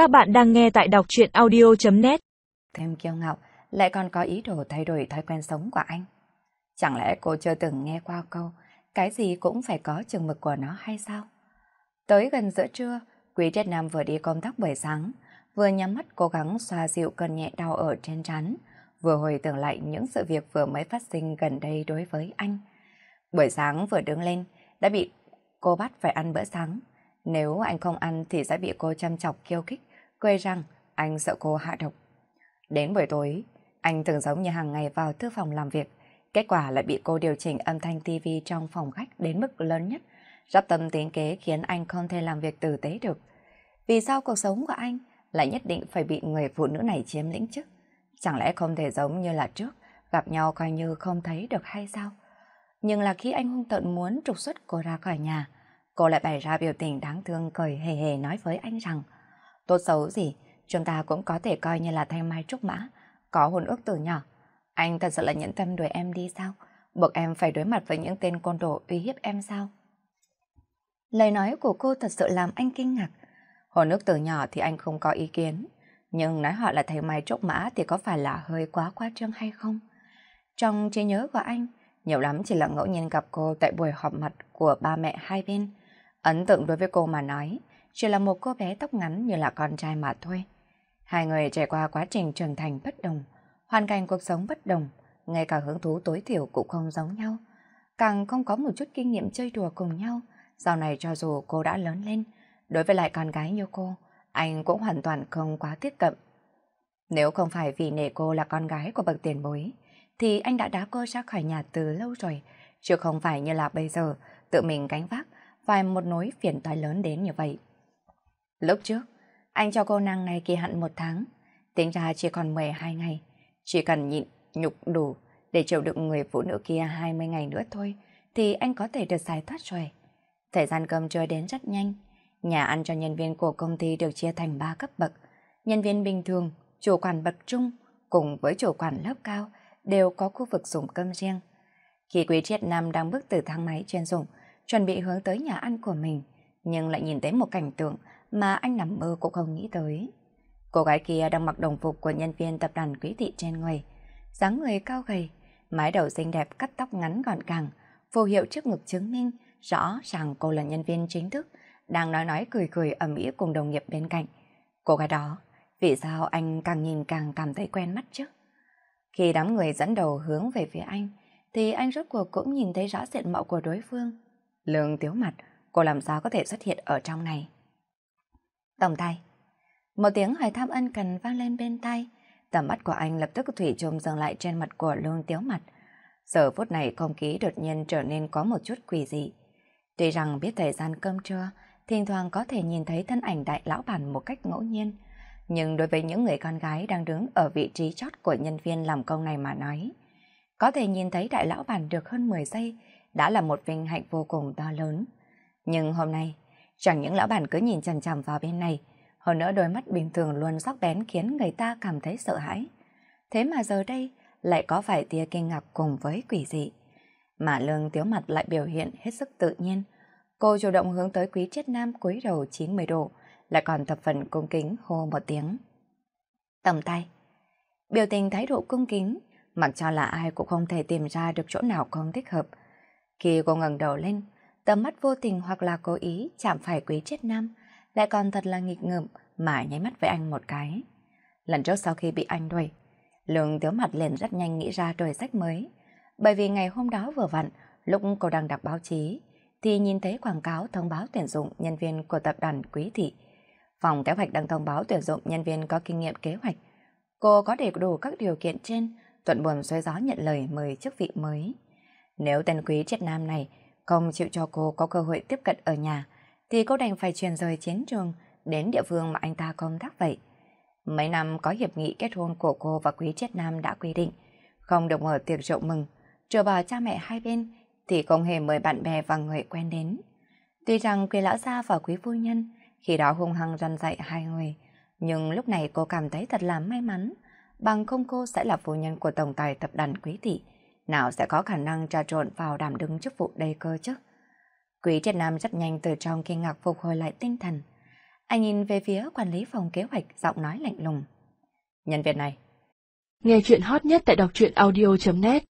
Các bạn đang nghe tại đọc truyện audio.net Thêm kiêu ngạo, lại còn có ý đồ thay đổi thói quen sống của anh. Chẳng lẽ cô chưa từng nghe qua câu cái gì cũng phải có chừng mực của nó hay sao? Tới gần giữa trưa, Quý Triết Nam vừa đi công tác buổi sáng, vừa nhắm mắt cố gắng xoa dịu cơn nhẹ đau ở trên trán, vừa hồi tưởng lại những sự việc vừa mới phát sinh gần đây đối với anh. Buổi sáng vừa đứng lên, đã bị cô bắt phải ăn bữa sáng. Nếu anh không ăn thì sẽ bị cô chăm chọc khiêu khích, quê rằng anh sợ cô hạ độc. Đến buổi tối, anh thường giống như hàng ngày vào thư phòng làm việc. Kết quả lại bị cô điều chỉnh âm thanh TV trong phòng khách đến mức lớn nhất, sắp tâm tính kế khiến anh không thể làm việc tử tế được. Vì sao cuộc sống của anh lại nhất định phải bị người phụ nữ này chiếm lĩnh chứ? Chẳng lẽ không thể giống như là trước, gặp nhau coi như không thấy được hay sao? Nhưng là khi anh hung tận muốn trục xuất cô ra khỏi nhà, cô lại bày ra biểu tình đáng thương cười hề hề nói với anh rằng Tốt xấu gì, chúng ta cũng có thể coi như là thanh mai trúc mã, có hôn ước từ nhỏ. Anh thật sự là nhẫn tâm đuổi em đi sao? Buộc em phải đối mặt với những tên côn đồ uy hiếp em sao? Lời nói của cô thật sự làm anh kinh ngạc. Hôn ước từ nhỏ thì anh không có ý kiến, nhưng nói họ là thầy mai trúc mã thì có phải là hơi quá quá trương hay không? Trong trí nhớ của anh, nhiều lắm chỉ là ngẫu nhiên gặp cô tại buổi họp mặt của ba mẹ hai bên. Ấn tượng đối với cô mà nói, chỉ là một cô bé tóc ngắn như là con trai mà thôi. Hai người trải qua quá trình trưởng thành bất đồng, hoàn cảnh cuộc sống bất đồng, ngay cả hứng thú tối thiểu cũng không giống nhau. Càng không có một chút kinh nghiệm chơi đùa cùng nhau, sau này cho dù cô đã lớn lên, đối với lại con gái như cô, anh cũng hoàn toàn không quá tiếp cận. Nếu không phải vì nể cô là con gái của bậc tiền bối, thì anh đã đá cô ra khỏi nhà từ lâu rồi, chứ không phải như là bây giờ tự mình gánh vác vài một nối phiền toái lớn đến như vậy. Lúc trước, anh cho cô nàng này kỳ hạn một tháng, tính ra chỉ còn 12 ngày. Chỉ cần nhịn, nhục đủ để chịu đựng người phụ nữ kia 20 ngày nữa thôi, thì anh có thể được giải thoát rồi. Thời gian cơm trôi đến rất nhanh, nhà ăn cho nhân viên của công ty được chia thành 3 cấp bậc. Nhân viên bình thường, chủ quản bậc trung, cùng với chủ quản lớp cao, đều có khu vực dùng cơm riêng. Khi Quý Triết Nam đang bước từ thang máy chuyên dụng, chuẩn bị hướng tới nhà ăn của mình, nhưng lại nhìn thấy một cảnh tượng mà anh nằm mơ cũng không nghĩ tới. Cô gái kia đang mặc đồng phục của nhân viên tập đoàn quý thị trên người, dáng người cao gầy, mái đầu xinh đẹp cắt tóc ngắn gọn gàng, phù hiệu trước ngực chứng minh rõ ràng cô là nhân viên chính thức, đang nói nói cười cười ầm ĩ cùng đồng nghiệp bên cạnh. Cô gái đó, vì sao anh càng nhìn càng cảm thấy quen mắt chứ? Khi đám người dẫn đầu hướng về phía anh, thì anh rốt cuộc cũng nhìn thấy rõ diện mạo của đối phương. Lương tiếu mặt, cô làm sao có thể xuất hiện ở trong này? Tổng tay. Một tiếng hỏi thăm ân cần vang lên bên tay. Tầm mắt của anh lập tức thủy chung dừng lại trên mặt của lương tiếu mặt. Giờ phút này không khí đột nhiên trở nên có một chút quỷ dị. Tuy rằng biết thời gian cơm trưa, thỉnh thoảng có thể nhìn thấy thân ảnh đại lão bản một cách ngẫu nhiên. Nhưng đối với những người con gái đang đứng ở vị trí chót của nhân viên làm công này mà nói, có thể nhìn thấy đại lão bản được hơn 10 giây đã là một vinh hạnh vô cùng to lớn. Nhưng hôm nay, chẳng những lão bản cứ nhìn chằm chằm vào bên này, hơn nữa đôi mắt bình thường luôn sắc bén khiến người ta cảm thấy sợ hãi. Thế mà giờ đây lại có phải tia kinh ngạc cùng với quỷ dị. Mà lương tiếu mặt lại biểu hiện hết sức tự nhiên. Cô chủ động hướng tới quý chết nam cúi đầu 90 độ, lại còn thập phần cung kính hô một tiếng. Tầm tay. Biểu tình thái độ cung kính, mặc cho là ai cũng không thể tìm ra được chỗ nào không thích hợp. Khi cô ngẩng đầu lên, tầm mắt vô tình hoặc là cố ý chạm phải quý chết nam, lại còn thật là nghịch ngợm mà nháy mắt với anh một cái. Lần trước sau khi bị anh đuổi, Lương tiếu mặt liền rất nhanh nghĩ ra đổi sách mới. Bởi vì ngày hôm đó vừa vặn, lúc cô đang đọc báo chí, thì nhìn thấy quảng cáo thông báo tuyển dụng nhân viên của tập đoàn Quý Thị. Phòng kế hoạch đang thông báo tuyển dụng nhân viên có kinh nghiệm kế hoạch. Cô có đầy đủ các điều kiện trên, thuận buồm xoay gió nhận lời mời chức vị mới. Nếu tên quý triết nam này không chịu cho cô có cơ hội tiếp cận ở nhà, thì cô đành phải chuyển rời chiến trường đến địa phương mà anh ta công tác vậy. Mấy năm có hiệp nghị kết hôn của cô và quý triết nam đã quy định, không được mở tiệc rượu mừng, trừ bỏ cha mẹ hai bên thì không hề mời bạn bè và người quen đến. Tuy rằng quý lão gia và quý phu nhân khi đó hung hăng răn dạy hai người, nhưng lúc này cô cảm thấy thật là may mắn, bằng không cô sẽ là phu nhân của tổng tài tập đoàn quý thị, nào sẽ có khả năng trà trộn vào đảm đứng chức vụ đây cơ chứ. Quý triệt nam rất nhanh từ trong kinh ngạc phục hồi lại tinh thần. Anh nhìn về phía quản lý phòng kế hoạch, giọng nói lạnh lùng. Nhân viên này. Nghe chuyện hot nhất tại đọc truyện audio.net